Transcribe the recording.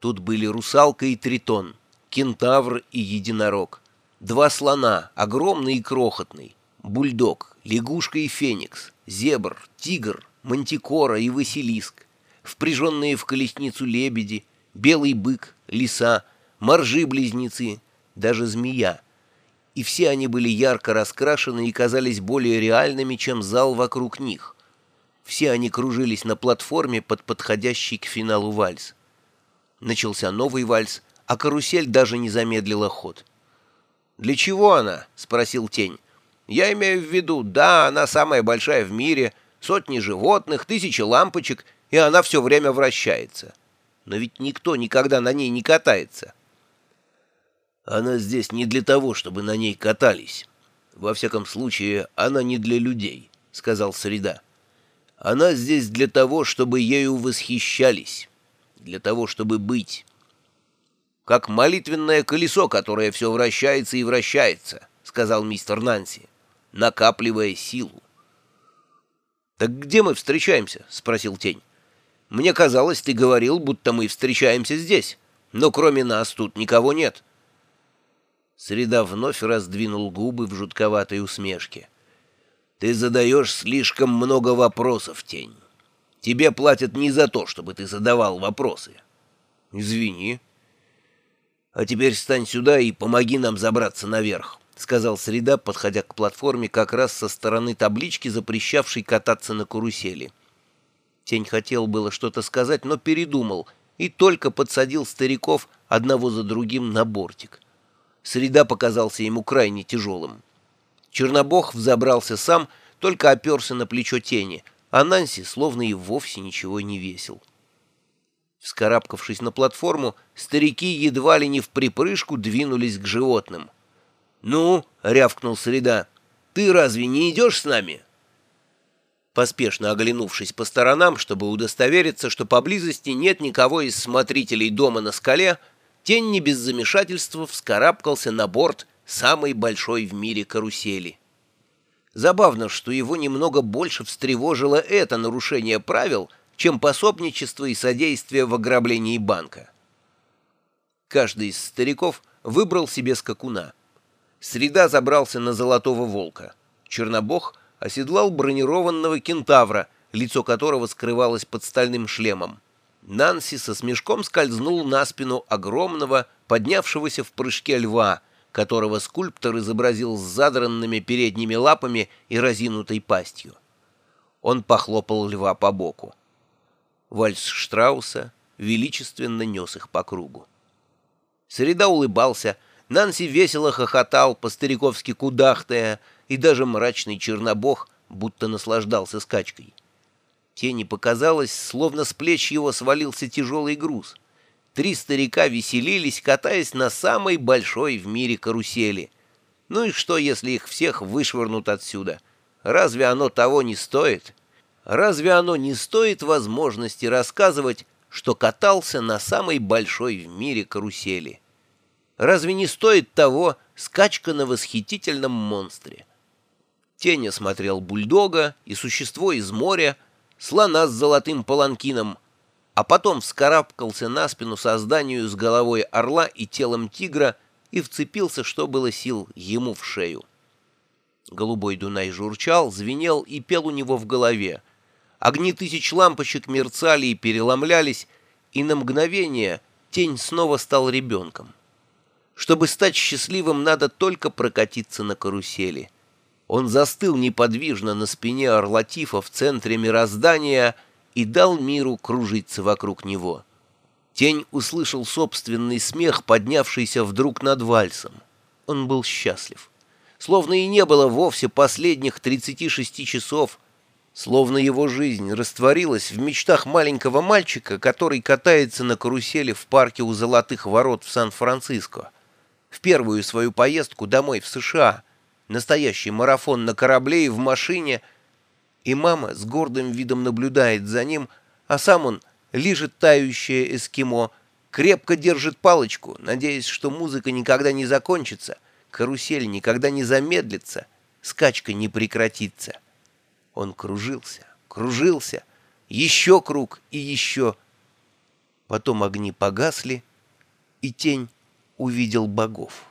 Тут были русалка и тритон, кентавр и единорог, два слона, огромный и крохотный, бульдог, лягушка и феникс, зебр, тигр, мантикора и василиск, впряженные в колесницу лебеди, белый бык, лиса, моржи-близнецы, даже змея. И все они были ярко раскрашены и казались более реальными, чем зал вокруг них. Все они кружились на платформе под подходящий к финалу вальс. Начался новый вальс, а карусель даже не замедлила ход. «Для чего она?» — спросил Тень. «Я имею в виду, да, она самая большая в мире, сотни животных, тысячи лампочек, и она все время вращается. Но ведь никто никогда на ней не катается». «Она здесь не для того, чтобы на ней катались. Во всяком случае, она не для людей», — сказал Среда. «Она здесь для того, чтобы ею восхищались, для того, чтобы быть» как молитвенное колесо, которое все вращается и вращается», — сказал мистер Нанси, накапливая силу. «Так где мы встречаемся?» — спросил Тень. «Мне казалось, ты говорил, будто мы встречаемся здесь, но кроме нас тут никого нет». Среда вновь раздвинул губы в жутковатой усмешке. «Ты задаешь слишком много вопросов, Тень. Тебе платят не за то, чтобы ты задавал вопросы». «Извини», «А теперь стань сюда и помоги нам забраться наверх», — сказал Среда, подходя к платформе как раз со стороны таблички, запрещавшей кататься на карусели. Тень хотел было что-то сказать, но передумал и только подсадил стариков одного за другим на бортик. Среда показался ему крайне тяжелым. Чернобог взобрался сам, только оперся на плечо тени, а Нанси словно и вовсе ничего не весил. Вскарабкавшись на платформу, старики едва ли не в припрыжку двинулись к животным. «Ну?» — рявкнул Среда. «Ты разве не идешь с нами?» Поспешно оглянувшись по сторонам, чтобы удостовериться, что поблизости нет никого из смотрителей дома на скале, тень не без замешательства вскарабкался на борт самой большой в мире карусели. Забавно, что его немного больше встревожило это нарушение правил — чем пособничество и содействие в ограблении банка. Каждый из стариков выбрал себе скакуна. Среда забрался на золотого волка. Чернобог оседлал бронированного кентавра, лицо которого скрывалось под стальным шлемом. Нанси со смешком скользнул на спину огромного, поднявшегося в прыжке льва, которого скульптор изобразил с задранными передними лапами и разинутой пастью. Он похлопал льва по боку. Вальс Штрауса величественно нес их по кругу. Среда улыбался, Нанси весело хохотал, по-стариковски кудахтая, и даже мрачный чернобог будто наслаждался скачкой. Тени показалось, словно с плеч его свалился тяжелый груз. Три старика веселились, катаясь на самой большой в мире карусели. Ну и что, если их всех вышвырнут отсюда? Разве оно того не стоит?» разве оно не стоит возможности рассказывать, что катался на самой большой в мире карусели? Разве не стоит того скачка на восхитительном монстре? Тень осмотрел бульдога и существо из моря, слона с золотым паланкином, а потом вскарабкался на спину созданию с головой орла и телом тигра и вцепился, что было сил, ему в шею. Голубой Дунай журчал, звенел и пел у него в голове — Огни тысяч лампочек мерцали и переломлялись, и на мгновение тень снова стал ребенком. Чтобы стать счастливым, надо только прокатиться на карусели. Он застыл неподвижно на спине Орлатифа в центре мироздания и дал миру кружиться вокруг него. Тень услышал собственный смех, поднявшийся вдруг над вальсом. Он был счастлив. Словно и не было вовсе последних 36 часов — Словно его жизнь растворилась в мечтах маленького мальчика, который катается на карусели в парке у Золотых Ворот в Сан-Франциско. В первую свою поездку домой в США. Настоящий марафон на корабле и в машине. И мама с гордым видом наблюдает за ним, а сам он лежит тающее эскимо, крепко держит палочку, надеясь, что музыка никогда не закончится, карусель никогда не замедлится, скачка не прекратится. Он кружился, кружился, еще круг и еще. Потом огни погасли, и тень увидел богов.